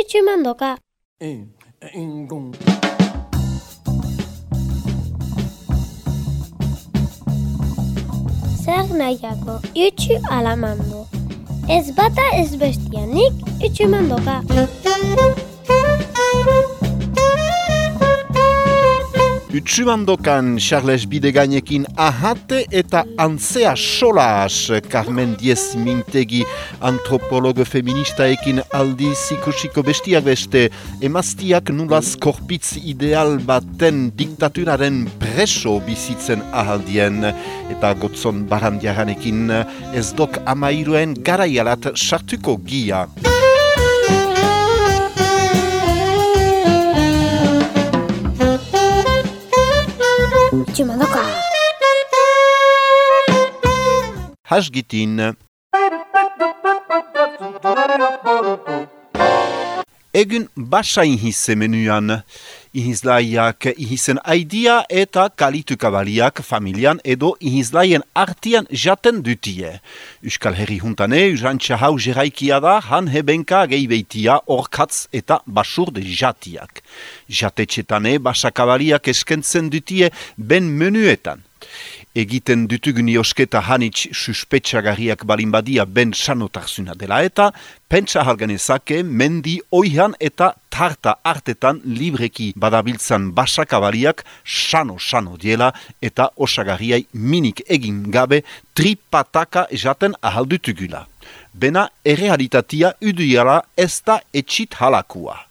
itxumandoka. E, engon. Zer nahiako, itxu alamando. Ez bata ez bestianik itxumandoka. Utsumandokan Charles Bidegainekin ahate eta antzea solas Carmen Diez Mintegi antropologo feministaekin aldi zikusiko bestiak beste emaztiak nulaz korpitz ideal baten diktaturaren preso bizitzen ahaldien eta gotzon barandiaranekin ez dok amairuen garaialat sartuko gia. Cimalaka. Hajgitin. Egün başlayın hisse menüyanı. Ihizlaiak ihizen aidia eta kalitu kabaliak familian edo ihizlaien artian jaten dutie. Euskal herri juntane, urantxa hau jeraikia da, han hebenka geibeitia orkatz eta basurde jatiak. Jatetxetane basakabaliak eskentzen dutie ben menuetan egiten dutugun osketa hanitz suspetsagarriak balin badia ben sanotarzuna dela eta pentsa halganezake mendi oihan eta tarta artetan libreki badabiltzan basakabaliak sano-sano diela eta osagarriai minik egin gabe tripataka esaten ahaldutugula. Bena errealitatia uduiala ez da etxit halakua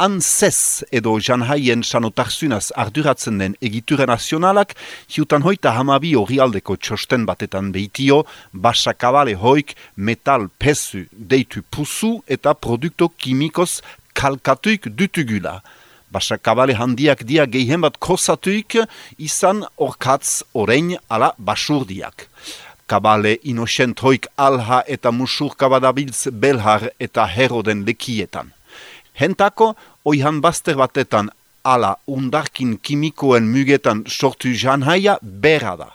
anzez edo janhaien sanotarzunaz arduratzen den egitura nazionalak, hiutan hoita hamabi hori aldeko txosten batetan behitio, basakabale hoik metal pesu deitu pusu eta produkto kimikoz kalkatuik dutugula. Basakabale handiak dia gehen bat kosatuik izan orkatz orein ala basurdiak. Kabale inosent hoik alha eta musurka badabiltz belhar eta heroden lekietan. Hentako, oihan bazter batetan ala undarkin kimikoen mugetan sortu janhaia bera da.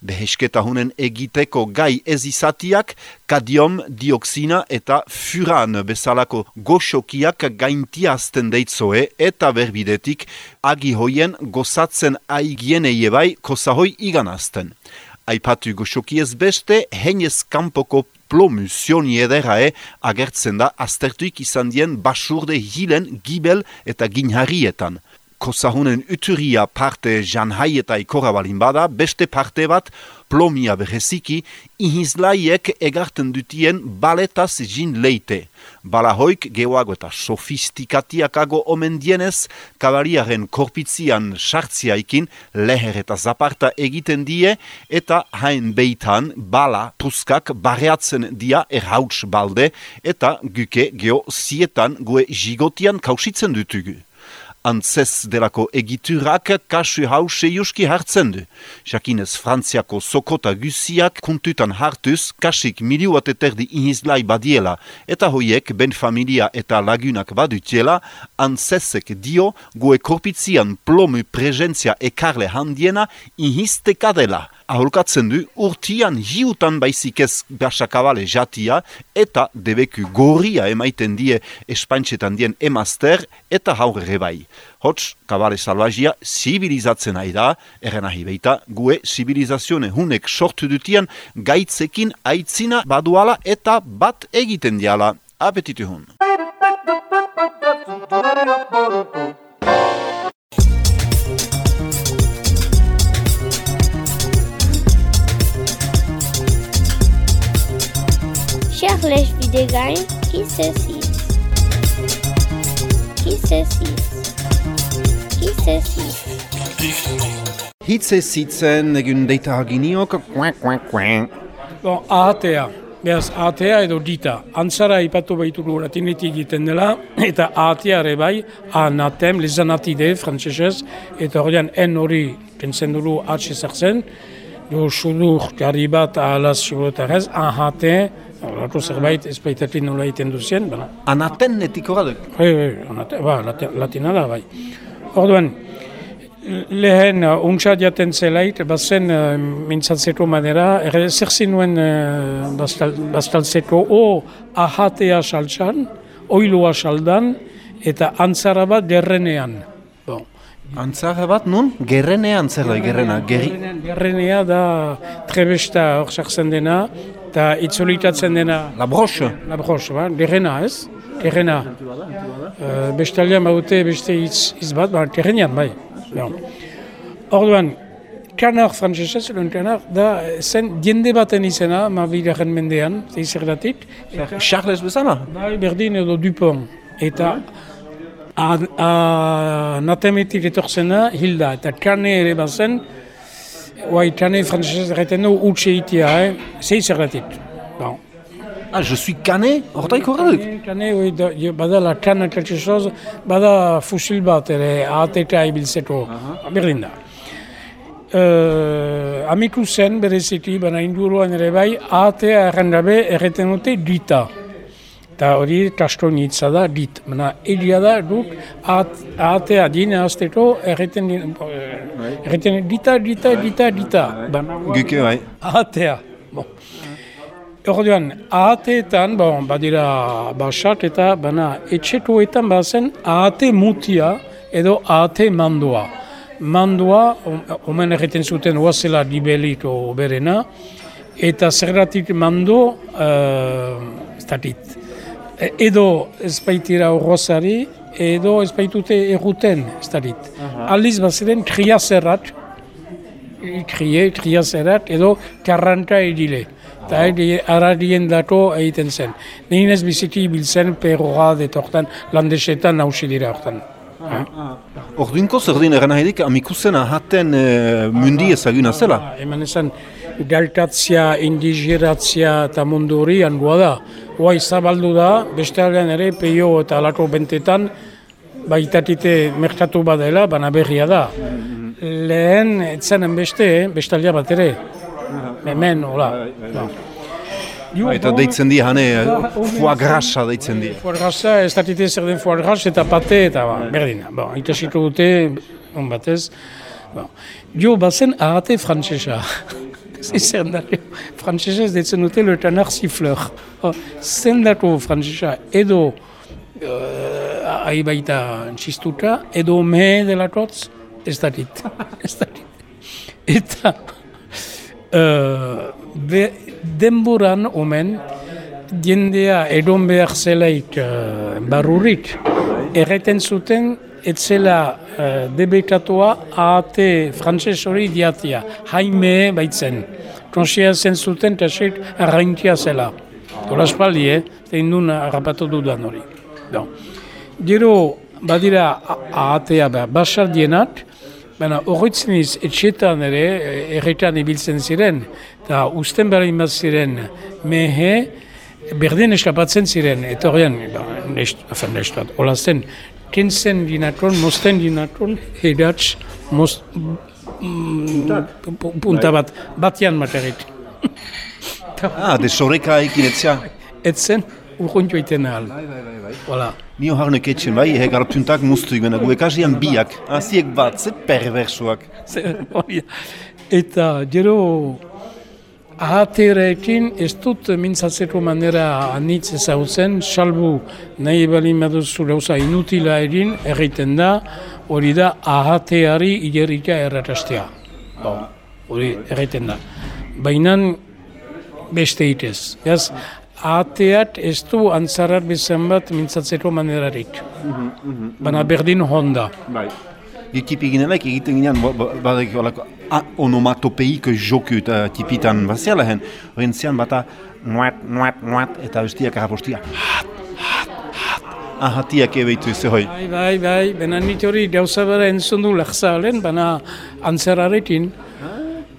Behesketa hunen egiteko gai ez izatiak, kadiom, dioksina eta furan bezalako goxokiak gaintiazten deitzoe eta berbidetik agi hoien gozatzen aigienei bai kosahoi iganazten. Aipatu goxokiez beste, heinez kanpoko plomusioni ederae agertzen da aztertuik izan dien basurde hilen gibel eta ginharrietan. Kosahunen uturia parte jan eta ikora balin bada, beste parte bat plomia bereziki, ihizlaiek egarten dutien baletaz jin leite. Balahoik geoago eta sofistikatiakago omen dienez, kabariaren korpitzian sartziaikin leher eta zaparta egiten die, eta hain beitan bala puskak barreatzen dia erhauts balde, eta guke geo zietan gue jigotian kausitzen dutugu antzez delako egiturak kasu hau seiuski hartzen du. Jakinez Frantziako sokota guziak kuntutan hartuz kasik miliu bat eterdi inizlai badiela eta hoiek ben familia eta lagunak badutiela antzezek dio goe korpitzian plomu prezentzia ekarle handiena inizteka dela aholkatzen du urtian hiutan baizik ez basakabale jatia eta debeku gorria emaiten die espaintxetan dien emazter eta haurre bai. Hots, kabale salvazia zibilizatzen nahi da, erren ahi beita, gue zibilizazione hunek sortu dutian gaitzekin aitzina baduala eta bat egiten diala. Apetitu hun. Charles Videgain, qui se cite Qui se cite Qui se cite Hitze zitzen egun deita haginiok, kuak, kuak, kuak. Bon, ahatea. Beaz, ahatea edo dita. Antzara ipatu baitugu latinetik egiten dela, eta ahatea ere bai, anatem, lezanatide, frantzesez, eta horrean en hori, pentsen dugu atxe zertzen, du sudur gari bat ahalaz sugurotarez, ahate, Horako zerbait ez baitatik nola egiten duzien, bana. Anaten netiko gade? Bai, bai, anate, ba, latina da, bai. Orduan, lehen uh, untsa jaten zelait, bazen uh, mintzatzeko manera, ere zer zinuen uh, bastal, bastaltzeko o ahatea saltsan, oiloa saldan eta antzara bat derrenean. Bon. Antzara bat nun? Gerrenean zer da, gerrena? Gerri... Gerrenea da trebesta hor sartzen dena, eta itzolitatzen dena La broche? La broche, ba? Derrena, ez? Derrena. Uh, bestaldean baute beste hitz, hitz bat, ba, derrenean, bai. Orduan, kanar frantzesez, lehen kanar, da zen jende baten izena, ma bidaren mendean, zeizerdatik. Charles bezala? Bai, berdin edo Dupont. Eta a, a, natemetik etortzena hilda. Eta kane ere bazen, Oai, kane frantzesez erreten du utxe itia, eh? zeizerdatik. Bon. Ah, je suis cané? Hortaik horredik? Kane, oi, da, bada la kana quelque chose, bada fusil bat ere ATK ibiltzeko, berdin da. Uh, amiku zen bereziki, baina inguruan ere bai, ATA errendabe erreten dute dita. Eta hori kastonitza da, dit. Baina egia da, duk ATA dine azteko erreten, eh, erreten dita, dita, dita, dita. Guke, bai. ATA. Bon. Orduan, AT-etan, bon, badira basat eta bana etxetuetan bazen AT mutia edo AT mandua. Mandua, om- omen egiten zuten oazela dibelik o berena, eta zergatik mando, uh, ez dakit, edo ez baitira horrozari, edo ez baitute erruten, ez dakit. Aldiz baziren triazerrat, ikrie, triazerat, edo karranta edile. Eta edi- aradien dako egiten zen. Nehin ez biziki biltzen perroa detortan, landesetan nausi dira hortan. Orduinko zer din eran nahidik, amikuzen ahaten e, mundi ezaguna zela. Eman esan, galtatzia, indigeratzia eta mundu hori da. Hoa zabaldu da, beste aldean ere, peio eta alako bentetan, baitatite merkatu badela, bana berria da. Lehen, etzenen beste, bestaldia bat ere. Hemen, hola. No. Jo, Eta bon, deitzen di hane, e, foie grasa deitzen di. Foie grasa, ez dakite zer den foie gras eta pate eta ba, berdin. Bon, itasiko dute, on batez. Bon. Jo, bazen ahate frantzesa. Zer dako, frantzesa ez detzen dute le tanar siffleur. Oh, zen dako frantzesa edo uh, ahi baita txistuta, edo me delakotz, ez dakit. ez dakit. Eta uh, be, denboran omen, jendea edon behar zelaik uh, barrurik, erreten zuten etzela uh, debekatua AT frantses hori diatia, haime baitzen. Konsia zen zuten eta sek arraintia zela. Espaldi, eh? Zein duen harrapatu dudan hori. Bon. Gero, badira ATA ba, basardienak, Baina horretzen iz, etxetan ere, eh, erretan ibiltzen ziren, eta usten behar bat ziren mehe, berdin eskapatzen ziren, eta horrean, ba, nest, afen nestat, hola zen, kentzen dinatron, mosten dinatron, edatz, most, mm, pu- punta bat, batian materit. Ah, de soreka ekin etzia. Etzen, urruntio iten ahal. Hola. Nio harnek etxen bai, he garaptuntak muztuik, bena gu ekasian biak. Aziek bat, ze perversuak. Eta gero ahaterekin ez dut mintzatzeko manera anitz ezagutzen, salbu nahi bali maduzu gauza inutila egin, erraiten da, hori da ahateari igerrika erratastea. Bon, hori erraiten da. Baina beste itez. Gaz, ahateat ez du antzarar bezan bat mintzatzeko manerarik. Baina berdin honda. Bai. Gekip eginenak egiten ginean, ba- ba- badek olako onomatopeik joku eta tipitan baziala hen. Horien zian bata nuat, nuat, nuat, eta bestiak arapostia hat, hat, hat. Ahatiak ebeitu ez hoi. Bai, bai, bai, bena nit hori gauza bera entzun du lehzalen, bana antzerarekin.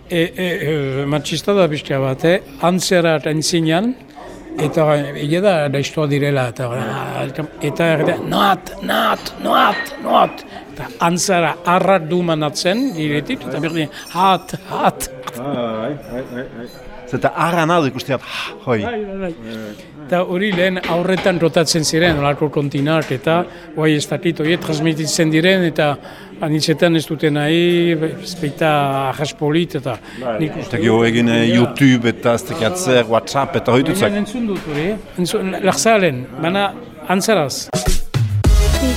E, e, e, matxista da bestia bat, eh? antzerat entzinean, eta egia da daiztua direla, eta eta erde, noat, noat, noat, noat, eta antzera arrat du manatzen, diretik, eta berdin, hat, hat, Zeta arran aldo ikusteat, hoi. Bai, bai, bai. Eta hori lehen aurretan rotatzen ziren, olako kontinak eta guai ez dakit hori transmititzen diren eta anitzetan ez duten nahi, ez baita ahaspolit eta nik uste. Eta gero egin eh, YouTube eta ez zer, WhatsApp eta hoi dutzak. Baina entzun dut hori, eh? entzun, lachzalen, baina antzaraz.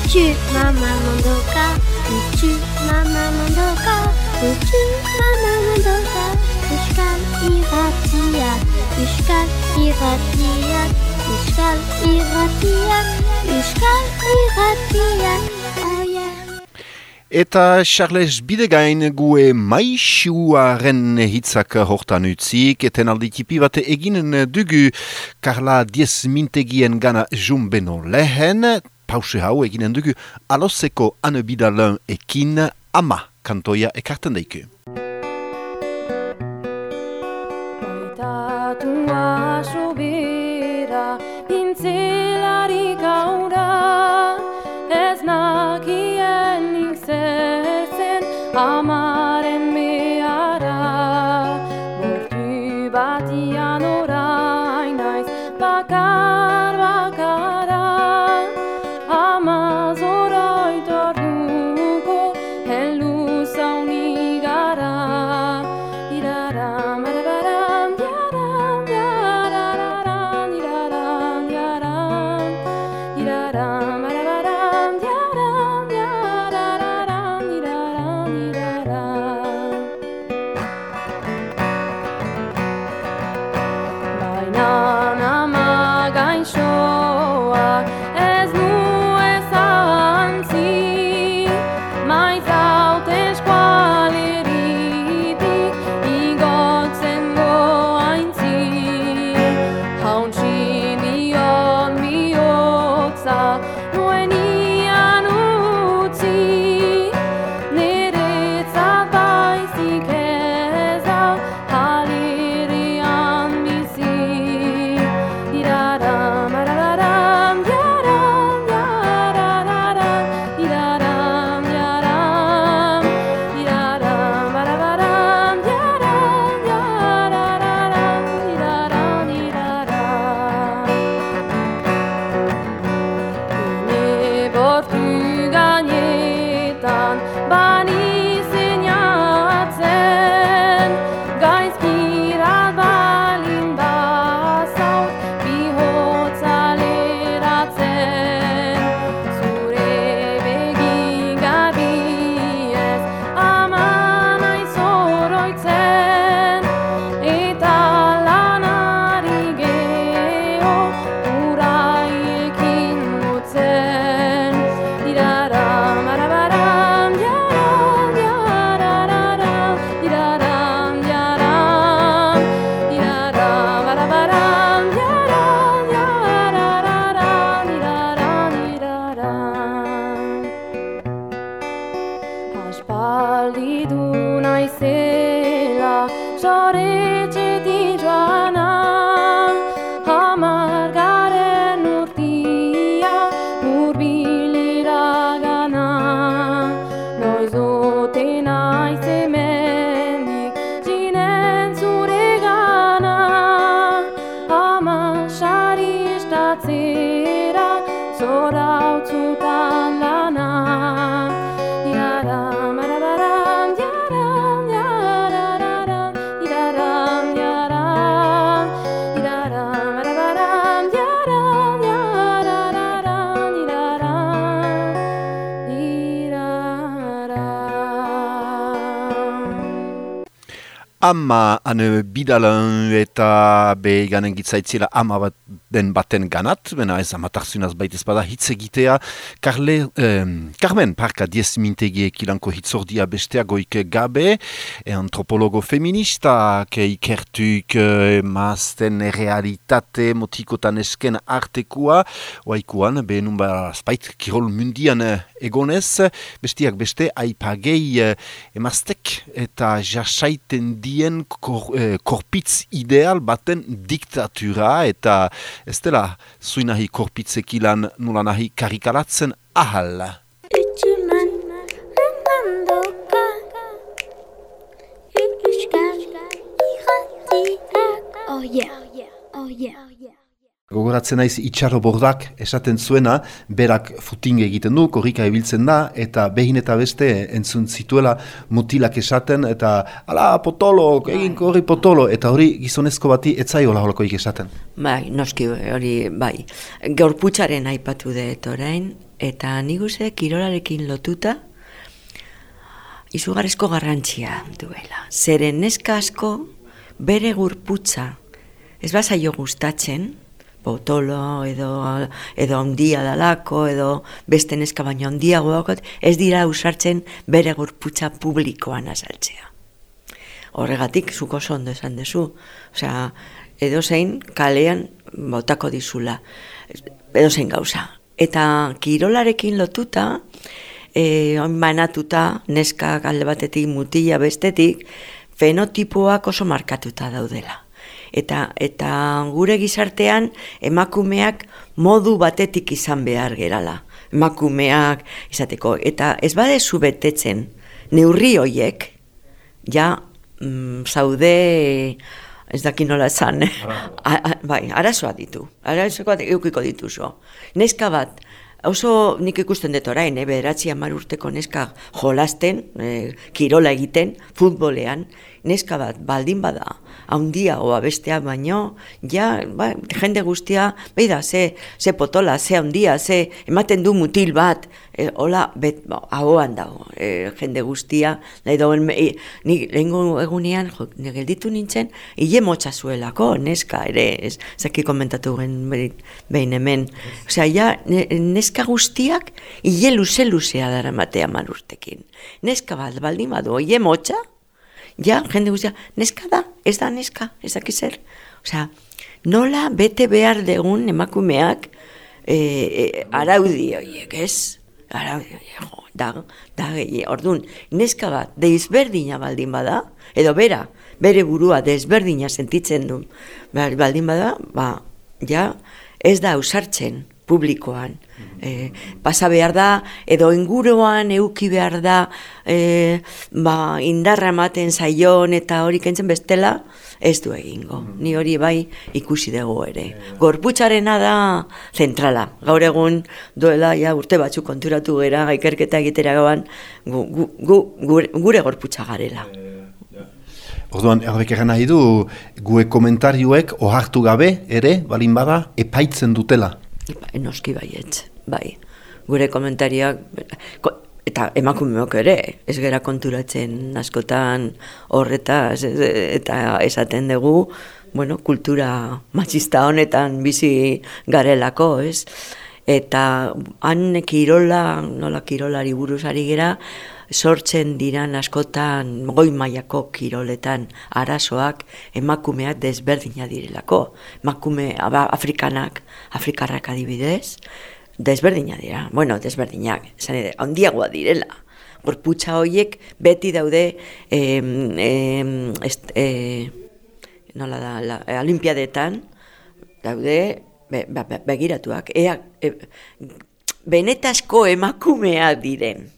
Utsu mama mondoka, utsu mama mondoka, utsu mama. Eta Charles Bidegain gue maixuaren hitzak hortan utzik, eten alditipi bat eginen dugu. Karla Diez Mintegien gana jumbeno lehen, pause hau eginen dugu aloseko anebidalen ekin ama kantoia ekarten daiku. Baitatua sobera intzelari gaura Ez nakienik zer zen amaren Ama ane bidalan eta be ganen gitzaitzila ama bat den baten ganat, bena ez amatarzunaz baitez bada hitz egitea. Karle, em, Carmen Parka diez mintegiek ilanko hitzordia bestea goike gabe, e antropologo feminista, ke ikertuk e, mazten realitate motikotan esken artekua, oaikuan, be nun ba spait kirol mundian eh, egonez, bestiak beste aipagei eh, emaztek eta jasaiten dien kor, eh, korpitz ideal baten diktatura eta ez dela zuinahi korpitzek ilan nula nahi karikalatzen ahal. Euskal irratiak, oh yeah, oh yeah. Gogoratzen naiz itxarro bordak esaten zuena, berak futing egiten du, korrika ibiltzen da, eta behin eta beste entzun zituela mutilak esaten, eta ala potolo, egin korri potolo, eta hori gizonezko bati etzaiola holakoik esaten. Bai, noski hori, bai. Gaurputzaren aipatu dut orain, eta nik uste kirolarekin lotuta, izugarrizko garrantzia duela. Zeren neska asko bere gurputza ez bazaio gustatzen, botolo edo, edo handia dalako edo beste neska baino handiagoak ez dira usartzen bere gurputza publikoan azaltzea. Horregatik zuko oso ondo esan dezu. Osea, edo zein kalean botako dizula. Edo zein gauza. Eta kirolarekin lotuta, e, oin banatuta, neska alde batetik mutila bestetik, fenotipoak oso markatuta daudela. Eta, eta gure gizartean emakumeak modu batetik izan behar gerala. Emakumeak izateko. Eta ez badezu betetzen neurri hoiek, ja mm, zaude ez daki nola esan, A- a- bai, arazoa ditu, arazoa eukiko dituzo. Neska bat, oso nik ikusten dut orain, eh, bederatzi hamar urteko neska jolasten, eh, kirola egiten, futbolean, neska bat baldin bada, haundiagoa besteak baino, ja, ba, jende guztia, behi da, ze, ze potola, ze handia, ze ematen du mutil bat, e, hola, bet, ba, ahoan dago, e, jende guztia, nahi dagoen, e, ni lehengo egunean, jo, ni gelditu nintzen, hile motza zuelako, neska ere, ez, zaki komentatu gen behin- hemen. Osea, ja, ne- neska guztiak, hile luze-luzea dara matea urtekin. Neska bat, baldin badu, hile motza, ja, jende guztia, neska da, ez da neska, ez daki zer. Osea, nola bete behar degun emakumeak e, e, araudi horiek, ez? Araudi horiek, da, da, orduan, neska bat, deizberdina baldin bada, edo bera, bere burua desberdina sentitzen du, ba- baldin bada, ba, ja, ez da ausartzen publikoan. E, pasa behar da, edo inguruan euki behar da, e, ba, indarra ematen zaion eta hori kentzen bestela, ez du egingo. Ni hori bai ikusi dugu ere. Gorputzarena da zentrala. Gaur egun duela ja urte batzuk konturatu gera ikerketa egitera goan gu, gu, gu, gure, gorputza garela. Orduan, horrek egan nahi du, gue komentarioek ohartu gabe ere, balin bada, epaitzen dutela. Bai, noski baietz, bai. Gure komentariak, ko, eta emakumeok ere, ez gera konturatzen askotan horretaz, eta esaten dugu, bueno, kultura machista honetan bizi garelako, ez? Eta han kirola, nola kirolari buruz ari gera, sortzen diran askotan goi mailako kiroletan arazoak emakumeak desberdina direlako. Emakume afrikanak, afrikarrak adibidez, desberdina dira. Bueno, desberdinak, esan ere, handiagoa direla. Gorputza horiek beti daude em, em, est, e, nola da, la, e, olimpiadetan, daude be, be, be- begiratuak, ea, e, benetazko emakumeak diren.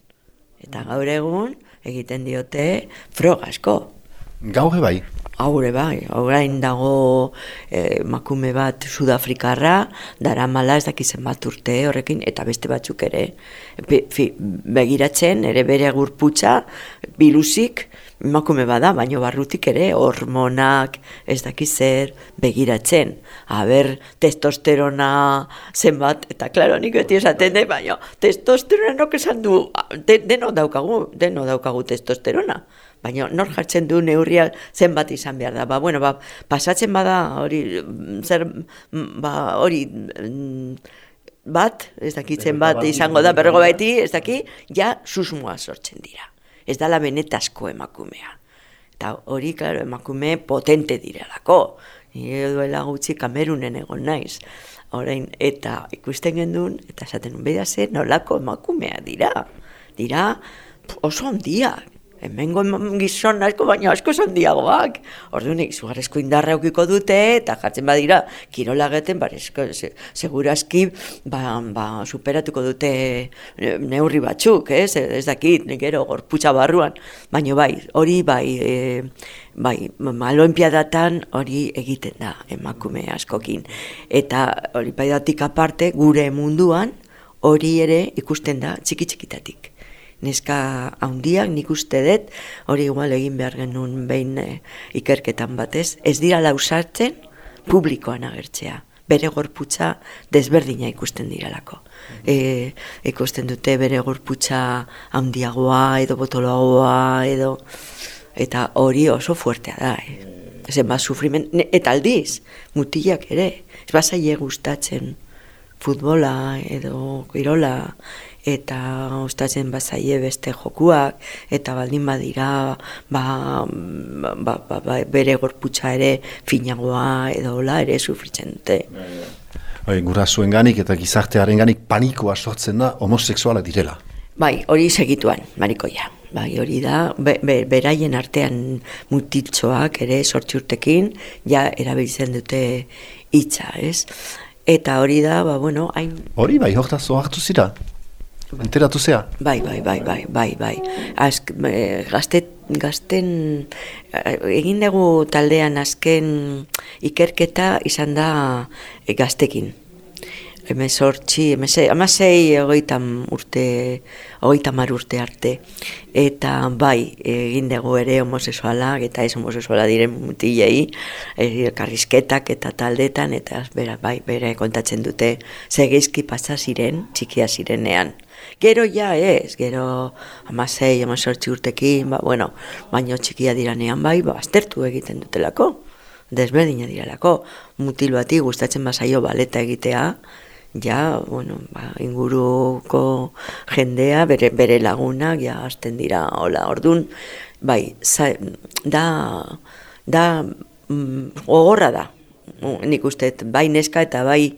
Eta gaur egun egiten diote frogasko. Gaur bai. Haure bai, orain dago eh, emakume bat Sudafrikarra, dara mala ez dakizen bat urte horrekin, eta beste batzuk ere. Be, fi, begiratzen, ere bere gurputza, biluzik, emakume bada, baino barrutik ere, hormonak, ez dakizer, begiratzen. Aber, testosterona zenbat, eta klaro, nik beti esaten dut, baino, testosterona nok esan du, de, deno daukagu, deno daukagu testosterona. Baina nor jartzen du neurria zenbat izan behar da. Ba, bueno, ba, pasatzen bada hori, mm, zer, mm, ba, hori, mm, bat, ez dakitzen bat izango da, berrego beti, ez daki, ja susmoa sortzen dira. Ez dala benetazko emakumea. Eta hori, klaro, emakume potente direlako. Ni duela gutxi kamerunen egon naiz. Orain, eta ikusten gendun, eta esaten nun, beda ze, nolako emakumea dira. Dira oso handiak. Hemengo gizon asko, baina asko handiagoak. Orduan, izugarrezko indarra eukiko dute, eta jartzen badira, kirola geten, ba, esko, se, seguraski, ba, ba, superatuko dute eh, neurri batzuk, ez, ez dakit, gero, gorputza barruan. Baina bai, hori bai, e, bai, olimpiadatan hori egiten da emakume askokin. Eta olimpiadatik aparte, gure munduan, hori ere ikusten da txiki-txikitatik neska handiak nik uste dut, hori igual egin behar genuen behin eh, ikerketan batez, ez dira lausartzen publikoan agertzea. Bere gorputza desberdina ikusten diralako. E, ikusten dute bere gorputza handiagoa edo botoloagoa edo eta hori oso fuertea da. Eh. Zen bat sufrimen, eta aldiz, mutilak ere, ez bazaile gustatzen futbola edo kirola eta ostatzen bazaie beste jokuak, eta baldin badira ba, ba, ba, ba, bere gorputza ere finagoa edo hola ere sufritzen dute. Bai, gura zuen ganik eta gizartearen ganik panikoa sortzen da homoseksualak direla. Bai, hori segituan, marikoia. Bai, hori da, be, be, beraien artean mutiltzoak ere sortzi urtekin, ja erabiltzen dute hitza, ez? Eta hori da, ba, bueno, hain... Hori bai, hortaz hartu zira? Enteratu zea? Bai, bai, bai, bai, bai, bai. Azk, e, gazte, gazten, eh, egin dugu taldean azken ikerketa izan da e, gaztekin. Hemen sortxi, amasei egeitan urte, egeitan mar urte arte. Eta bai, egin dugu ere homosexuala, eta ez homosexuala diren mutilei, e, karrizketak eta taldetan, eta bera, bai, bere kontatzen dute, segizki pasa ziren, txikia zirenean. Gero ja ez, gero amasei, amasortzi urtekin, ba, bueno, baino txikia diranean bai, ba, aztertu egiten dutelako, desberdina diralako, mutil bati gustatzen bazaio baleta egitea, ja, bueno, ba, inguruko jendea, bere, bere lagunak, ja, azten dira, hola, ordun, bai, za, da, da, mm, gogorra da, nik uste, bai neska eta bai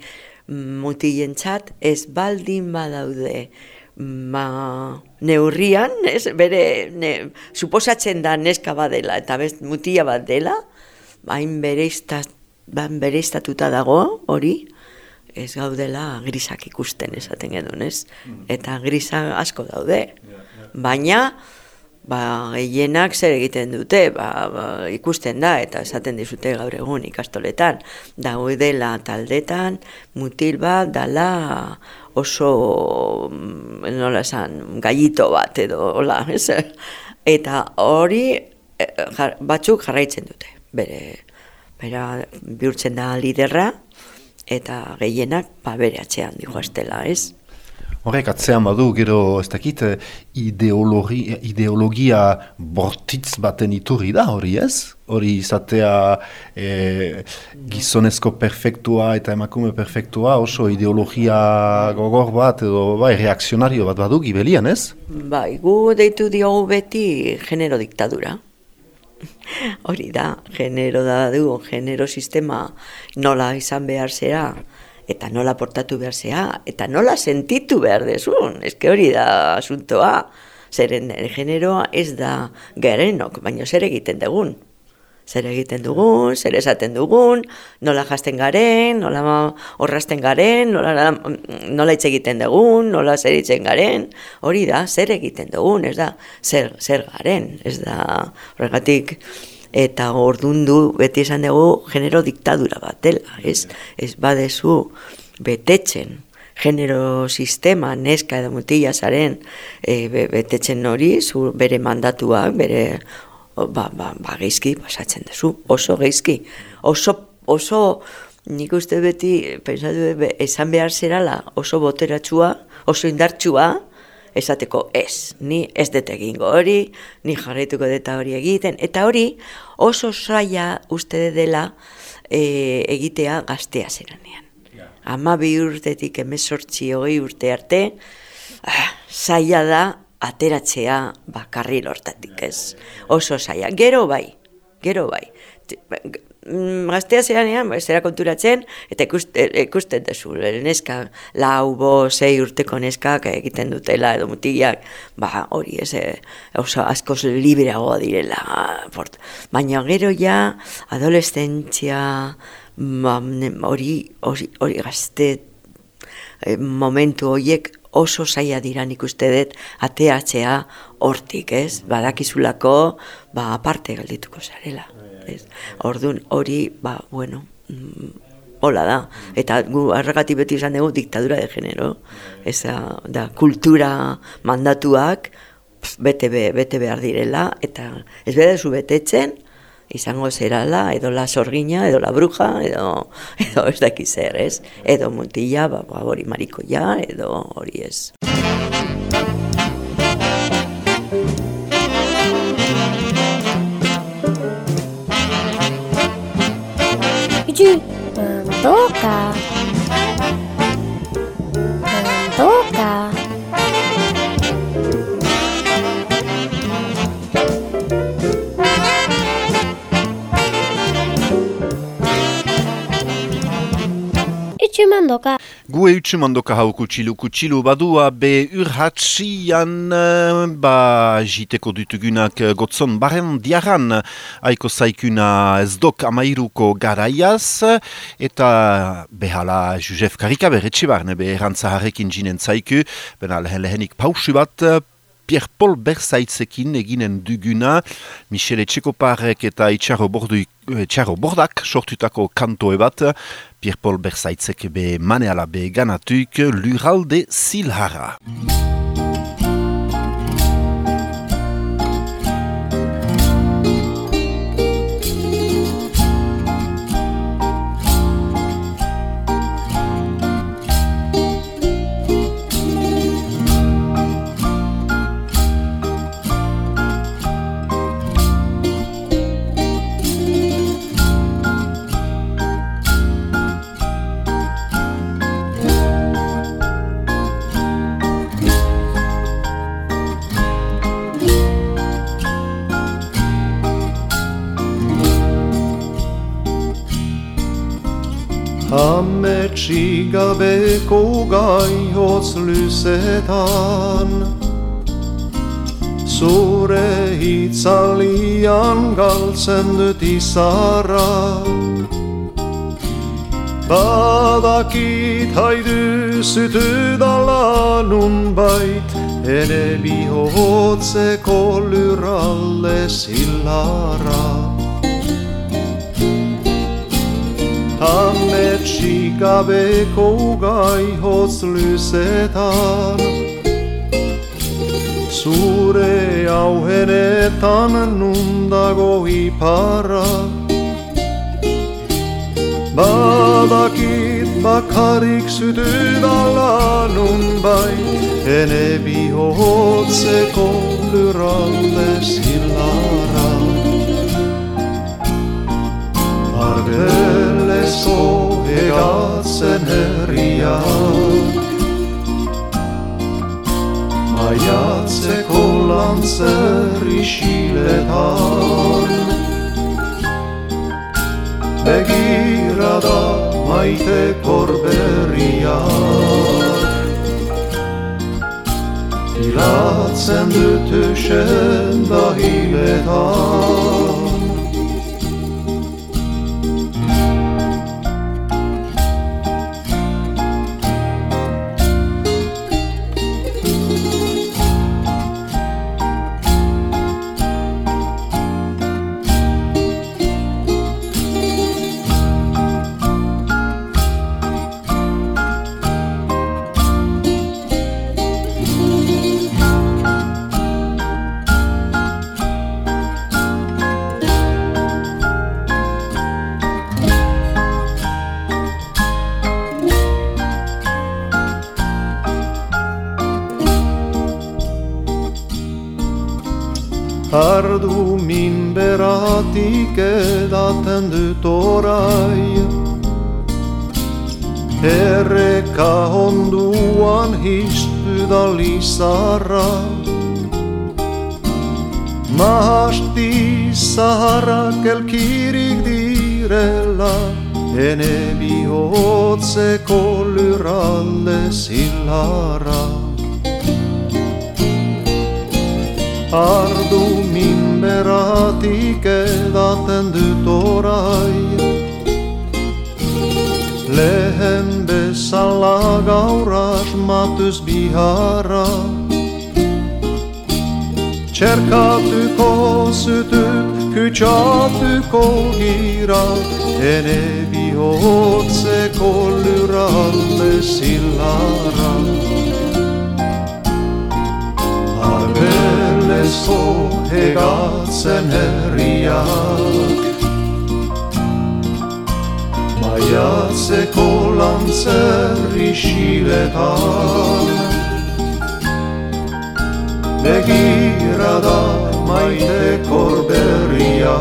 mm, mutilentzat ez baldin badaude ma, neurrian, ez, bere, ne, suposatzen da neska badela eta best mutia bat dela, hain bere, bere istatuta dago hori, ez gaudela grisak ikusten esaten edun, ez? Mm. Eta grisa asko daude. Baina, ba, gehienak zer egiten dute, ba, ba, ikusten da, eta esaten dizute gaur egun ikastoletan, daudela taldetan, mutil bat, dala oso, mm, nola esan, gallito bat edo, hola, ez? Eta hori eh, batzuk jarraitzen dute, bere, bera bihurtzen da liderra, eta gehienak ba, bere atxean dihoaztela, ez? Horrek atzean badu, gero ez dakit, ideologi, ideologia bortitz baten iturri da hori ez? Hori izatea e, gizonezko perfektua eta emakume perfektua oso ideologia gogor bat edo bai, reakzionario bat badu gibelian ez? Bai, gu deitu diogu beti genero diktadura. Hori da, genero da du, genero sistema nola izan behar zera, eta nola portatu behar zea, eta nola sentitu behar desun, ezke hori da asuntoa, zeren generoa ez da gerenok, baina zer egiten dugun. Zer egiten dugun, zer esaten dugun, nola jazten garen, nola horrazten garen, nola, nola hitz egiten dugun, nola zer itzen garen, hori da, zer egiten dugun, ez da, zer, zer garen, ez da, horregatik, eta ordundu beti esan dugu genero diktadura bat dela, ez? Ez badezu betetzen genero sistema neska edo mutila zaren e, betetzen hori, zu bere mandatuak, bere ba, ba, ba geizki pasatzen duzu, oso geizki, oso, oso nik uste beti, pensatu, esan behar zerala oso boteratsua, oso indartsua, esateko ez, ni ez dut egingo hori, ni jarraituko dut hori egiten, eta hori oso zaila uste dela e, egitea gaztea zeranean. Ama bi urtetik emezortzi hogei urte arte, ah, zaila da ateratzea bakarri lortatik ez. Oso zaila. Gero bai, gero bai. Mm, gaztea zeranean, ba, zera konturatzen, eta ikusten, duzu, neska, lau, bo, sei urteko neskak egiten dutela, edo mutilak, ba, hori ez, eh, oso askoz libreagoa direla, port. baina gero ja, adolescentzia, ba, hori, hori, hori gazte, eh, momentu horiek oso zaila dira nik uste dut ateatzea hortik, ez? Badakizulako, ba, aparte galdituko zarela, ez? Orduan hori, ba, bueno, mm, hola da. Eta gu arragati beti esan dugu diktadura de genero. Ez da, kultura mandatuak bete, be, bete behar direla, eta ez beda zu betetzen, izango zerala, edo la sorgina, edo la bruja, edo, edo ez daki zer, ez? Edo mutila, ba, ba, hori marikoia, edo hori ez. Itxu, mandoka. Mandoka. Mandoka. Gu eutxe mandoka hau kutsilu kutsilu badua be urhatsian eh, ba jiteko dutugunak eh, gotzon baren diaran aiko zaikuna ez dok amairuko garaiaz eta behala Josef Karika berretxe barne be erantzaharekin jinen zaiku bena lehen lehenik pausu bat eh, Pierre Paul Berzaitzekin eginen duguna, Michele Txekoparek eta Itxarro, Bordu, Itxarro Bordak sortutako kantoe bat, Pierre Paul Berzaitzek be maneala be ganatuik luralde zilhara. Ametsi gabeko gaihotz luzetan Zure hitzalian galtzen dut izarra Badakit haidu zutu dala nunbait Ene Ametsi gabeko gaihotz luzetan Zure auhenetan nundago iparra Badakit bakarik zutu dala nunbait Ene bihotzeko lurralde zilarra Argelezko hegatzen herriak Maiatzeko lantzer isiletan Begira da maite korberriak Hilatzen dut usen da hiletan dut orai Erreka honduan histu da lizarra Mahasti zaharrak elkirik direla Ene bihotzeko lurralde zilarra Ardu minberatik edaten dut orai Lehen bezala gaur asmatuz biharra Txerkatuko zutuk, kutsatuko gira Ene bihotzeko lurralde zilarra Arbelezo hegatzen herriak Maiatzeko lantzer isiletan Begira da maite korberriak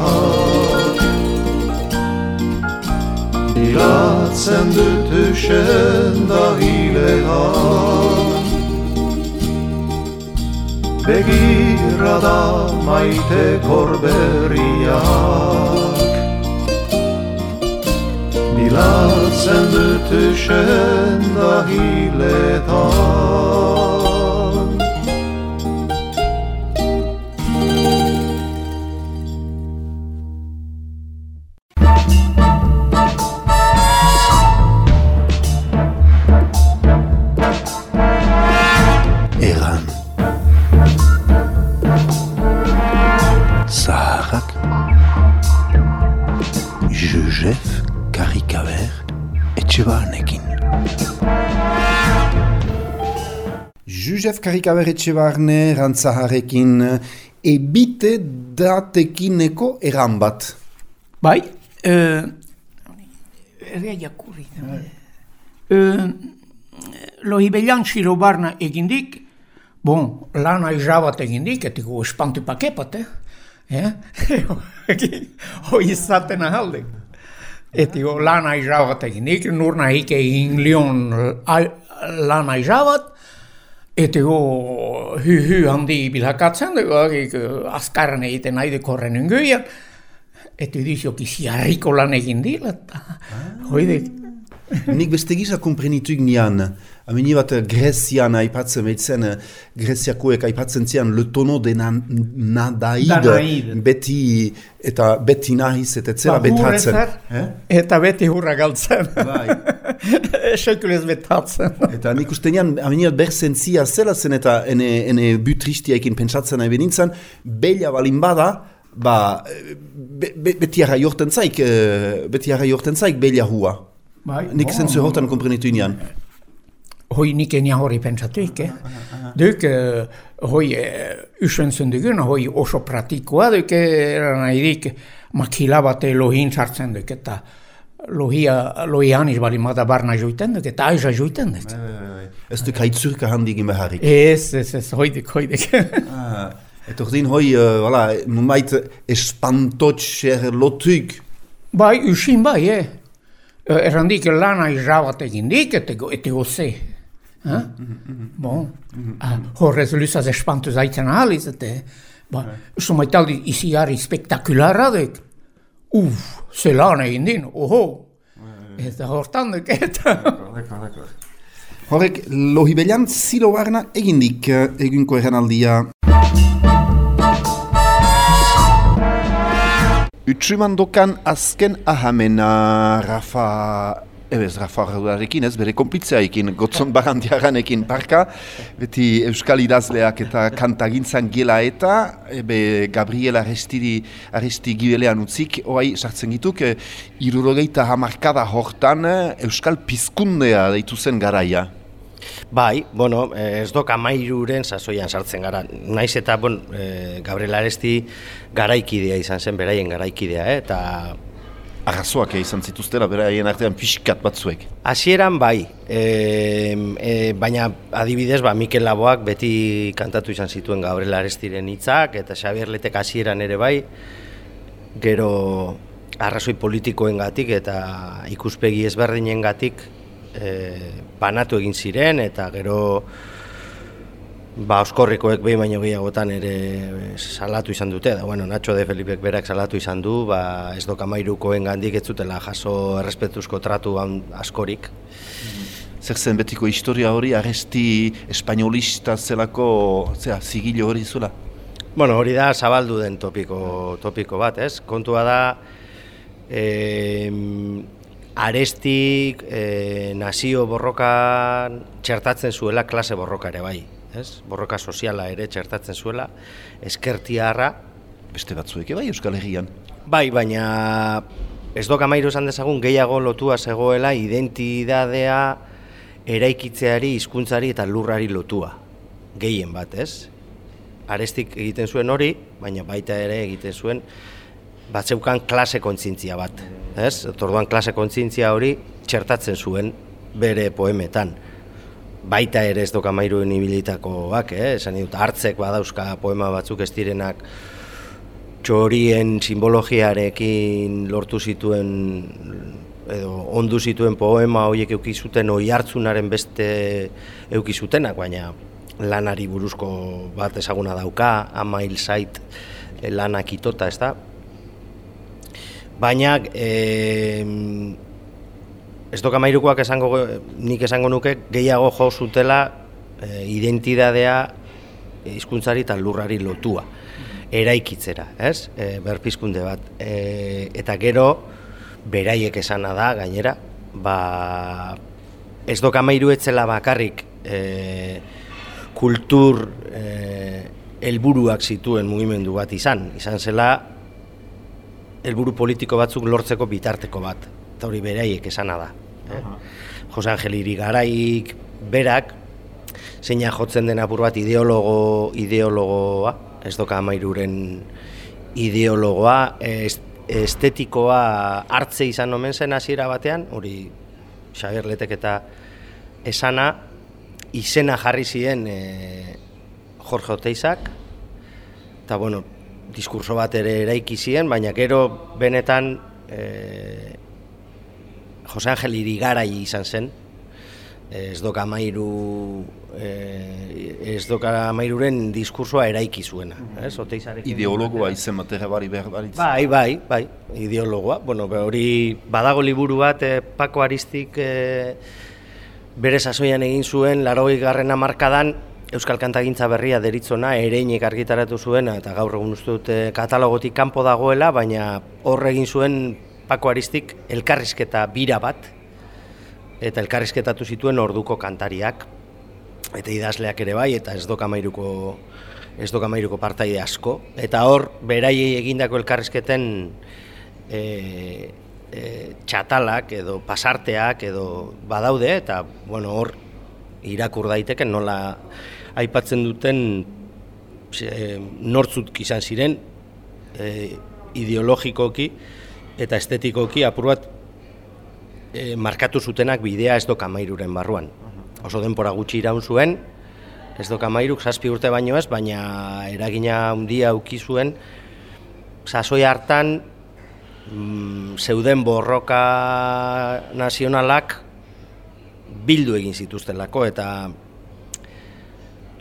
Bilatzen dut usen da hilean Begira da maite korberriak Bilatzen dut usen da hiletan Juzef Karikaber etxebarne rantzaharekin ebite datekineko eran bat. Bai, uh, ere jakurri. Uh, lohi belan xiro barna egindik, bon, lana izabat egindik, etiko espantu pakepat, eh? Eh? Hoi izaten ahaldek. Etiko lana izabat egindik, nurna hike egin lion lana izabat, Etego hy-hy handi bilakatzen, dugu, azkarren egiten nahi dekorren ingoian, Eta dizio kiziarriko lan egin dila, eta hoidek. Nik beste gisa komprenituk nian. Amini bat Grezian aipatzen behitzen, Greziakoek aipatzen zian le tono de na, nadaid, Danaid. beti, eta beti nahiz, eta etzera Ba, betatzen. Eh? Eta beti hurra galtzen. Bai. Sekulez betatzen. Eta nik uste nian, amini bat berzentzia zela zen, eta ene, ene butristiaekin pentsatzen nahi benintzen, belia balin bada, ba, be, be, beti arra jorten zaik, eh, beti arra jorten zaik belia hua. Bai, Nik bon. zentzu hortan komprenitu nian. Hoi nik enia hori pentsatuik, eh? Duk, eh, hoi eh, usen dugun, hoi oso pratikoa, duk, eh, eran nahidik, makila bat lohin sartzen duk, eta lohia, lohian izbalimada barna joiten duk, eta aiza joiten duk. Ez duk haitzurka handigin beharrik. Ez, ez, ez, hoidik, hoidik. Eta ordin hoi, voilà, numait espantotxer lotuk. Bai, usin bai, eh? Eh, Errandik lana izabat egin dik, eta ete goze. Eh? Bon, ah, horrez luzaz espantu zaitzen ahaliz, eta ba, sumaitaldi iziari spektakularra dek. Uf, ze lan egin din, oho. Eta hortan dek, eta... Horrek, lohibelian zilo barna egindik uh, egunko erranaldia. Utsumandokan azken ahamena Rafa, ebez Rafa ez, bere konplitzeaekin, gotzon barandiaranekin parka, beti euskal idazleak eta kantagintzan gela eta, ebe Gabriel Arestiri, Aresti gibelean utzik, oai sartzen gituk, eh, irurogeita hamarkada hortan eh, euskal pizkundea deitu zen garaia. Bai, bueno, eh, ez dok amairuren sasoian sartzen gara. Naiz eta, bon, eh, Gabriel Aresti garaikidea izan zen, beraien garaikidea, eh? eta Arrazoak izan zituztela, beraien artean pixkat batzuek. hasieran bai, e, e, baina adibidez, ba, Mikel Laboak beti kantatu izan zituen Gabriel Arestiren hitzak eta Xabier Letek hasieran ere bai, gero arrazoi politikoengatik eta ikuspegi ezberdinengatik gatik banatu egin ziren eta gero ba, oskorrikoek behin baino gehiagotan ere eh, salatu izan dute, da, bueno, Nacho de Felipek berak salatu izan du, ba, ez dokamairukoen gandik ez zutela jaso errespetuzko tratu askorik. Zer zen betiko historia hori, arresti espainolista zelako, zera, zigilo hori zula? Bueno, hori da zabaldu den topiko, topiko bat, ez? Kontua da, e, arestik e, nazio borrokan txertatzen zuela klase borroka ere bai, ez? Borroka soziala ere txertatzen zuela, eskertiarra, Beste batzuek, bai, Euskal Herrian. bai, baina ez doka mairu esan dezagun gehiago lotua zegoela identidadea eraikitzeari, hizkuntzari eta lurrari lotua. Gehien bat, ez? Arestik egiten zuen hori, baina baita ere egiten zuen batzeukan klase kontzintzia bat, ez? Eta Orduan klase kontzintzia hori txertatzen zuen bere poemetan. Baita ere ez doka mairuen ibilitakoak, eh? esan dut, hartzek badauzka poema batzuk ez direnak txorien simbologiarekin lortu zituen edo ondu zituen poema horiek euki zuten oi hartzunaren beste euki zutenak, baina lanari buruzko bat ezaguna dauka, ama hil zait eh, lanak itota, ez da? Baina, e, ez doka mairukoak esango, nik esango nuke, gehiago jo zutela e, identidadea hizkuntzari eta lurrari lotua eraikitzera, ez? E, berpizkunde bat. E, eta gero, beraiek esana da, gainera, ba, ez doka mairu etzela bakarrik e, kultur e, helburuak zituen mugimendu bat izan. Izan zela, helburu politiko batzuk lortzeko bitarteko bat. Eta hori beraiek esana da. Eh? Jose Angel Irigaraik berak, zeina jotzen den apur bat ideologo, ideologoa, ez doka amairuren ideologoa, est, estetikoa hartze izan omen zen hasiera batean, hori Xabier Letek eta esana, izena jarri ziren e, Jorge Oteizak, eta bueno, diskurso bat ere eraiki ziren, baina gero benetan e, Jose Angel Irigarai izan zen, ez doka amairu eh, ez doka amairuren diskursoa eraiki zuena, ez? Ideologoa izen batera bari behar baritz. Bai, bai, bai, ideologoa. Bueno, hori badago liburu bat eh, Paco Aristik eh, bere sasoian egin zuen, larogei garren amarkadan, Euskal Kantagintza berria deritzona, ereinek argitaratu zuena, eta gaur egun uste dut eh, katalogotik kanpo dagoela, baina hor egin zuen Paco Aristik elkarrizketa bira bat, eta elkarrizketatu zituen orduko kantariak, eta idazleak ere bai, eta ez dokamairuko ez dokamairuko partaide asko. Eta hor, beraiei egindako elkarrizketen e, e, txatalak edo pasarteak edo badaude, eta bueno, hor irakur daiteke nola aipatzen duten e, nortzut izan ziren e, ideologikoki eta estetikoki apur bat e, markatu zutenak bidea ez dokamairuren barruan. Oso denpora gutxi iraun zuen, ez dokamairuk zazpi urte baino ez, baina eragina handia auki zuen, sasoi hartan mm, zeuden borroka nazionalak bildu egin zituztelako eta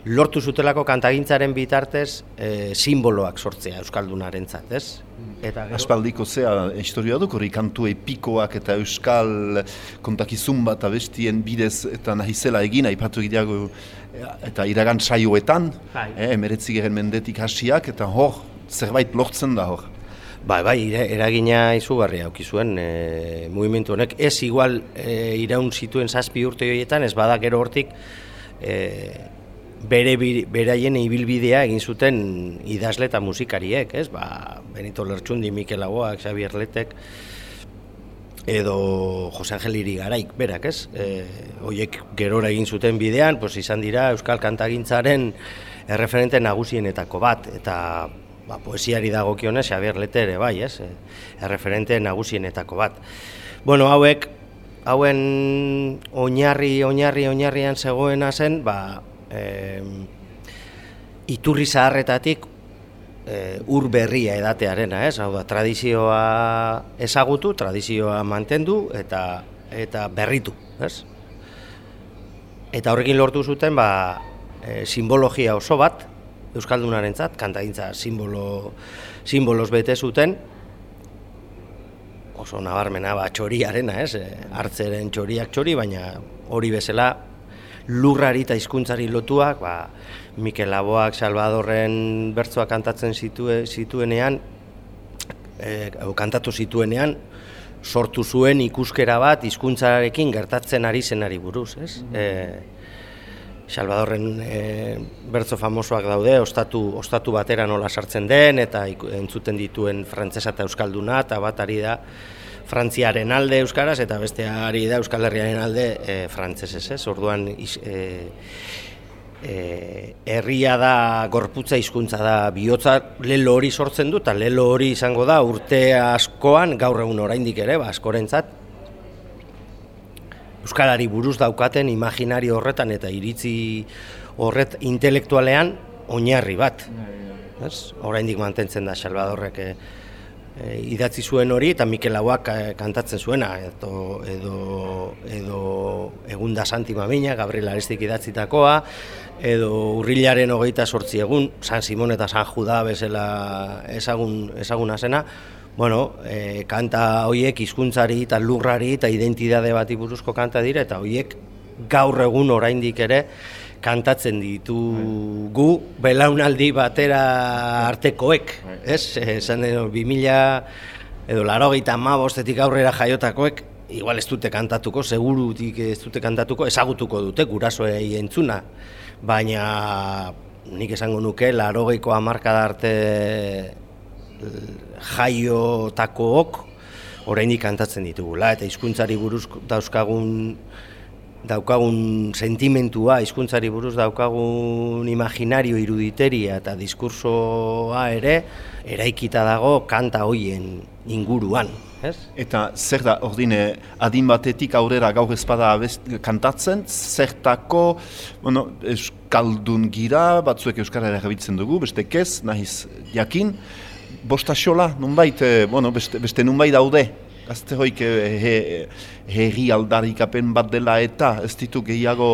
lortu zutelako kantagintzaren bitartez e, simboloak sortzea Euskaldunarentzat, ez? Eta gero- Aspaldiko zea historia duk, hori kantu epikoak eta euskal kontakizun bat abestien bidez eta nahizela egin, aipatu gideago eta iragan saioetan, Bai. eh, emeretzi mendetik hasiak, eta hor, zerbait lortzen da hor. Bai, bai, eragina izugarria auki zuen e, mugimendu honek. Ez igual e, iraun zituen zazpi urte horietan, ez bada gero hortik e, bere beraien ibilbidea egin zuten idazle eta musikariek, ez? Ba, Benito Lertxundi, Mikel Agoak, Xabier Letek, edo Jose Angel Irigaraik, berak, ez? E, hoiek gerora egin zuten bidean, pues, izan dira Euskal Kantagintzaren erreferente nagusienetako bat, eta ba, poesiari dagokionez Xabier Lete ere bai, ez? E, erreferente nagusienetako bat. Bueno, hauek, hauen oinarri, oinarri, oinarrian zegoena zen, ba, e, iturri zaharretatik e, ur berria edatearena, ez? Hau da, tradizioa ezagutu, tradizioa mantendu eta eta berritu, ez? Eta horrekin lortu zuten, ba, e, simbologia oso bat, Euskaldunarentzat, kantagintza simbolo, simboloz bete zuten, oso nabarmena ba, txoriarena, ez? E, hartzeren txoriak txori, baina hori bezala lurrari eta hizkuntzari lotuak, ba, Mikel Laboak Salvadorren bertsoak kantatzen zitue, zituenean, e, kantatu zituenean, sortu zuen ikuskera bat hizkuntzarekin gertatzen ari zenari buruz, ez? E, Salvadorren e, bertso famosoak daude, ostatu, ostatu batera nola sartzen den, eta entzuten dituen frantsesa eta euskalduna, eta bat ari da Frantziaren alde euskaraz, eta beste ari da Euskal Herriaren alde e, frantsesez, ez? Orduan, is, e, e, herria da, gorputza hizkuntza da, bihotza lelo hori sortzen du, eta lelo hori izango da urte askoan, gaur egun oraindik ere, ba, askorentzat, Euskarari buruz daukaten imaginari horretan eta iritzi horret intelektualean oinarri bat. Ez? Oraindik mantentzen da Salvadorrek e, idatzi zuen hori eta Mikel Lauak eh, kantatzen zuena edo, edo, edo Egunda Santi Mamina, Gabriel Aristik idatzitakoa, edo urrilaren hogeita sortzi egun, San Simon eta San Juda bezala ezagun, ezaguna zena, bueno, e, kanta hoiek hizkuntzari eta lurrari eta identitate bati buruzko kanta dira eta hoiek gaur egun oraindik ere kantatzen ditugu belaunaldi batera artekoek, ez? Esan edo 2000 edo larogeita bostetik aurrera jaiotakoek, igual ez dute kantatuko, segurutik ez dute kantatuko, ezagutuko dute gurasoei entzuna, baina nik esango nuke larogeiko hamarkada arte jaiotakook oraindik kantatzen ditugula. Eta hizkuntzari buruz dauzkagun daukagun sentimentua, hizkuntzari buruz daukagun imaginario iruditeria eta diskursoa ere eraikita dago kanta hoien inguruan, ez? Eta zer da, ordine, adin batetik aurrera gaur ezpada abest, kantatzen, zertako, bueno, euskaldun gira, batzuek euskara erabiltzen dugu, beste ez, nahiz jakin, bostaxola, nunbait, eh, bueno, beste, beste nunbait daude, gazte hoik eh, he, herri aldarikapen bat dela eta ez ditu gehiago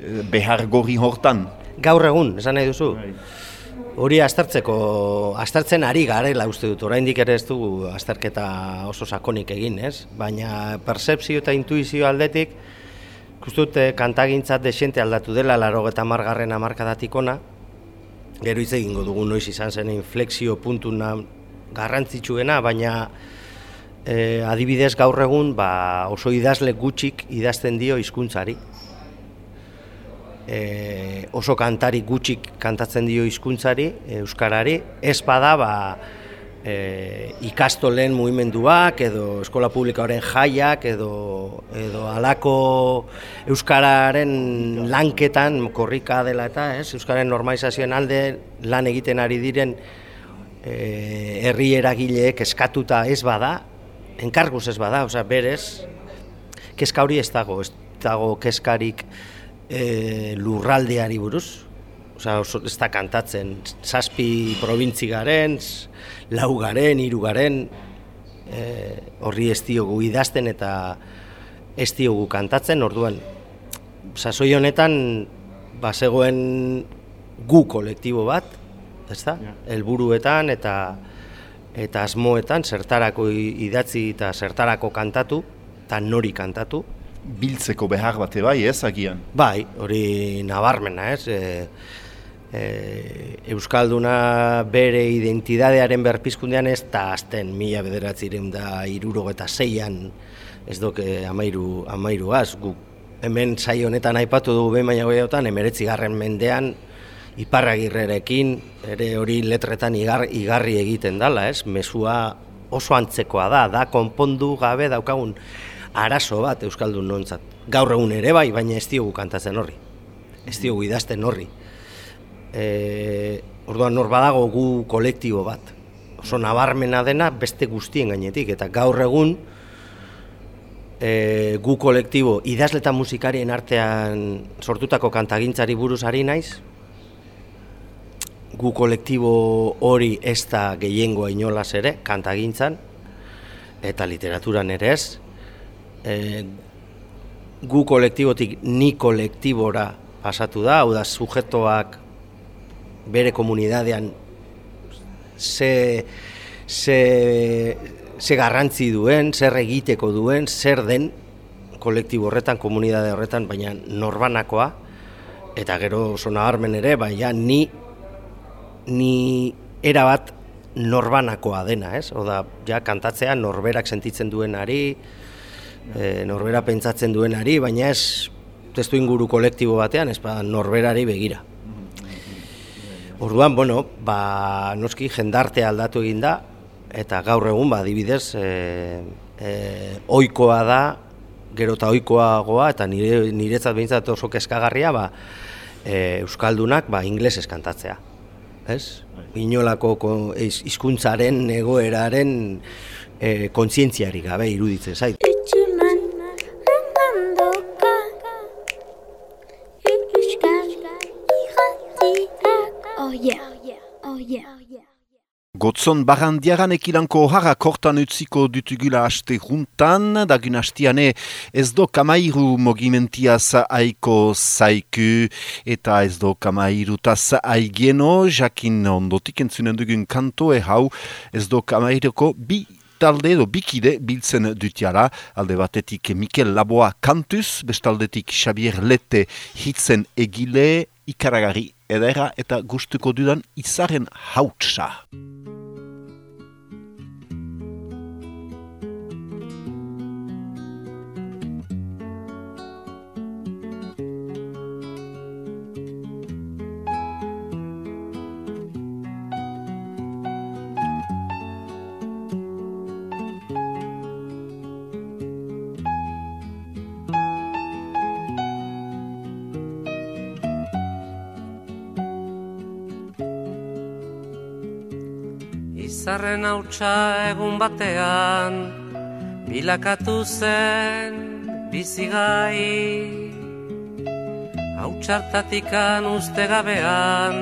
eh, behar gorri hortan. Gaur egun, esan nahi duzu? Hori aztertzeko, aztertzen ari garela uste dut, oraindik ere ez dugu azterketa oso sakonik egin, ez? Baina percepzio eta intuizio aldetik, ikusten dut eh, kantagintzat desente aldatu dela, laro eta margarren amarkadatik ona, gero hitz egingo dugu noiz izan zen inflexio puntuna garrantzitsuena, baina e, adibidez gaur egun ba, oso idazle gutxik idazten dio hizkuntzari. E, oso kantari gutxik kantatzen dio hizkuntzari, euskarari, ez bada ba, e, ikastolen mugimenduak edo eskola publikoaren jaiak edo edo halako euskararen lanketan korrika dela eta, ez, euskararen normalizazioen alde lan egiten ari diren e, herri eragileek eskatuta ez bada, enkarguz ez bada, osea berez kezka hori ez dago, ez dago kezkarik e, lurraldeari buruz, Osea, oso, ez da kantatzen, zazpi probintzi garen, lau garen, hiru garen, e, horri ez diogu idazten eta ez diogu kantatzen, orduan, sasoi honetan, bazegoen gu kolektibo bat, ez da, helburuetan eta eta asmoetan, zertarako idatzi eta zertarako kantatu, eta nori kantatu, Biltzeko behar bate bai, ez agian. Bai, hori nabarmena, ez? E, e, Euskalduna bere identidadearen berpizkundean ez da azten mila bederatziren da iruro eta zeian ez doke amairu, amairuaz. Guk hemen saio honetan aipatu dugu behin baina goiotan, emeretzi garren mendean iparragirrerekin ere hori letretan igar, igarri egiten dala, ez? Mesua oso antzekoa da, da konpondu gabe daukagun arazo bat Euskaldun nontzat. Gaur egun ere bai, baina ez diogu kantatzen horri. Ez diogu idazten horri. E, orduan nor badago gu kolektibo bat. Oso nabarmena dena beste guztien gainetik. Eta gaur egun e, gu kolektibo idazle eta musikarien artean sortutako kantagintzari buruz ari naiz. Gu kolektibo hori ez da gehiengoa inolaz ere, kantagintzan, eta literaturan ere ez. E, gu kolektibotik ni kolektibora pasatu da, hau da, sujetoak bere komunidadean ze, ze, ze garrantzi duen, zer egiteko duen, zer den kolektibo horretan, komunidade horretan, baina norbanakoa, eta gero oso nabarmen ere, baina ni, ni erabat norbanakoa dena, ez? Oda, ja, kantatzea norberak sentitzen duenari, e, norbera pentsatzen duenari, baina ez testu inguru kolektibo batean, ez ba, norberari begira. Orduan, bueno, ba, noski jendartea aldatu egin da, eta gaur egun, ba, adibidez, e, e, oikoa da, gero eta oikoagoa, eta nire, niretzat behintzat oso keskagarria, ba, e, Euskaldunak ba, inglesez kantatzea. Ez? Inolako ko- iz- hizkuntzaren egoeraren e, kontzientziarik gabe iruditzen zait. Gotzon barandiaran ekilanko harra kortan utziko dutugula haste juntan, dagun hastiane ez do kamairu mogimentiaz aiko zaiku eta ez do kamairutaz aigeno, jakin ondotik entzunen dugun kantoe hau ez do kamairuko bi talde edo bikide biltzen dutiala, alde batetik Mikel Laboa kantuz, bestaldetik Xavier Lete hitzen egile, ikaragari edera eta gustuko dudan izaren hautsa. Izarren hautsa egun batean bilakatu zen bizigai Hautsartatikan uste gabean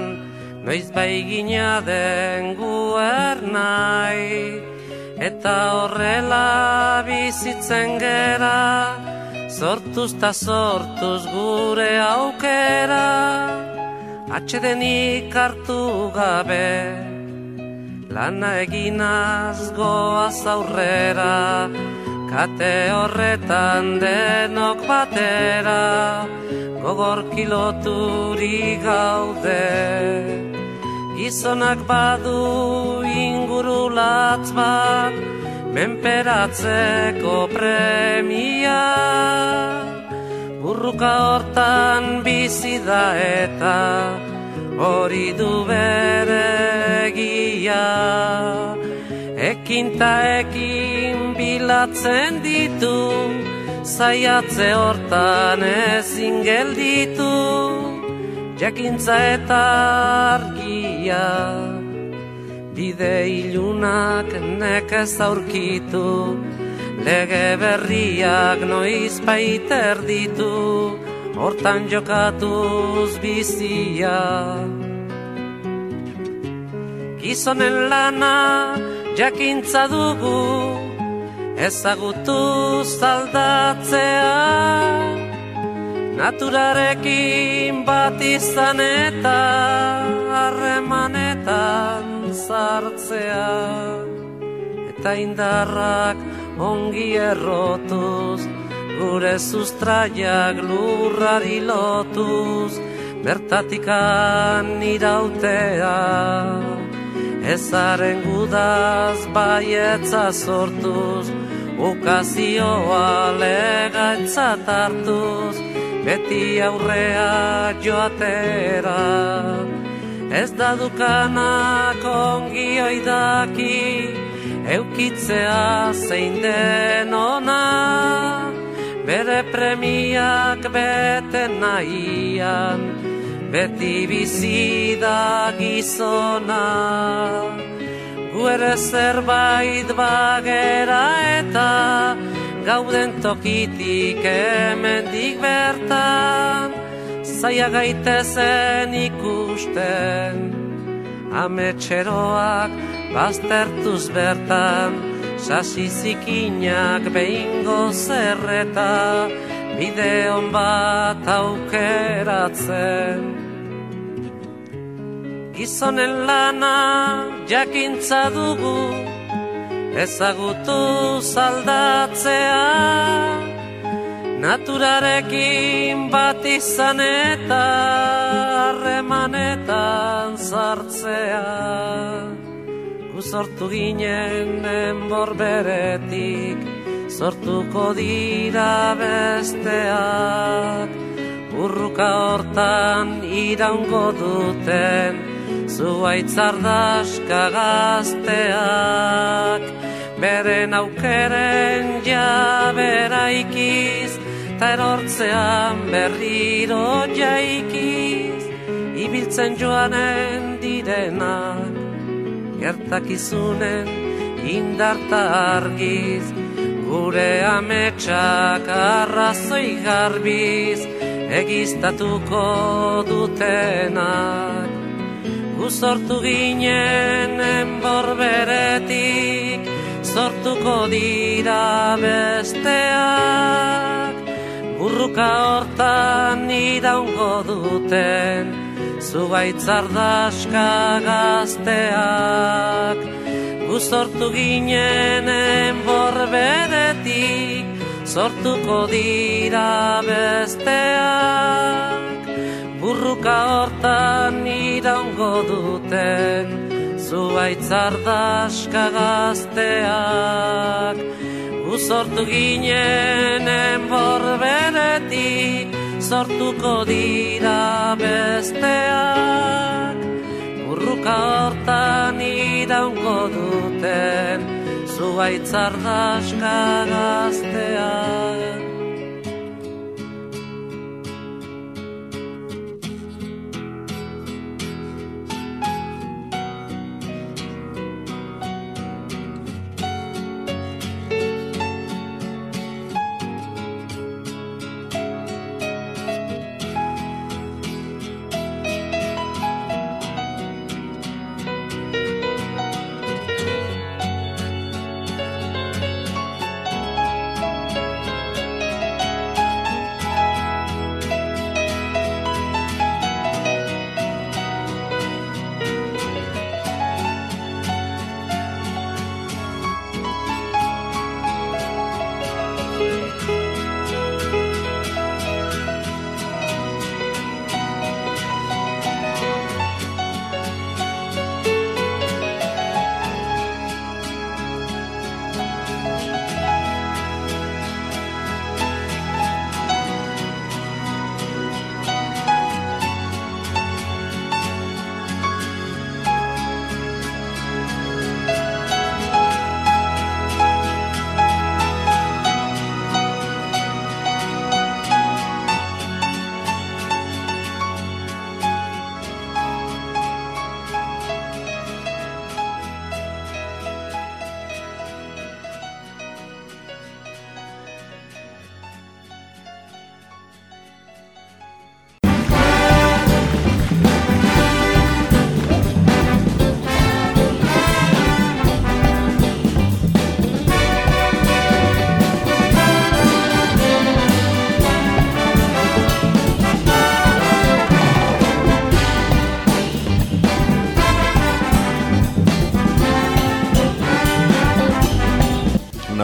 noiz bai gina den guernai Eta horrela bizitzen gera sortuz ta sortuz gure aukera. Atxedenik hartu gabe Lana eginaz goaz aurrera, kate horretan denok batera, gogor kiloturi gaude. Gizonak badu ingurulatz bat, menperatzeko premia. Burruka hortan bizi da eta, hori du bere egia Ekin ta ekin bilatzen ditu Zaiatze hortan ezin gelditu. Jakintza eta argia Bide ilunak nekez aurkitu. Lege berriak noiz baiter ditu hortan jokatuz bizia. Gizonen lana jakintza dugu, ezagutuz aldatzea. Naturarekin bat izan eta harremanetan sartzea. Eta indarrak ongi errotuz, gure sustraiak lurrari lotuz, bertatikan irautea. Ezaren gudaz baietza sortuz, ukazioa legatzat hartuz, beti aurrea joatera. Ez da dukanak ongi oidaki, eukitzea zein den ona bere premiak bete nahian, beti bizi da gizona. Gu ere zerbait bagera eta gauden tokitik hemendik bertan, zaia gaitezen ikusten, ametxeroak baztertuz bertan, sasi zikinak behingo zerreta, bide hon bat aukeratzen. Gizonen lana jakintza dugu, ezagutu zaldatzea, naturarekin bat izan eta harremanetan sartzea. Gu sortu ginen enborberetik, sortuko dira besteak, urruka hortan iraungo duten, zuaitzardaska gazteak, beren aukeren jabera ikiz, ta erortzean berriro jaikiz, ibiltzen joanen direnak, gertakizunen indarta argiz, gure ametsak arrazoi garbiz, egiztatuko dutenak. Gu sortu ginen enborberetik, sortuko dira besteak, burruka hortan iraungo duten, zugaitzardaska gazteak. Gu sortu ginen enborberetik, sortuko dira besteak, burruka hortan iraungo duten, zuaitzardaska gazteak. Gu sortu ginen enborberetik, sortuko dira besteak, burruka hortan iraungo duten, zuaitzardaska gazteak.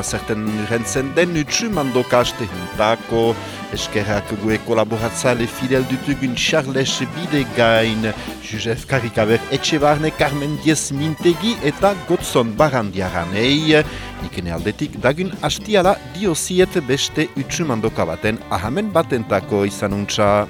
Zerten rentzen den utsuman dokaste juntako, eskerrak gue kolaboratzale fidel dutugun Charles Bidegain, Josef Karikaber Etxebarne, Carmen Diez Mintegi eta Gotzon Barandiaranei. Ikene aldetik dagun hastiala dioziet beste utsuman doka baten ahamen batentako izanuntza.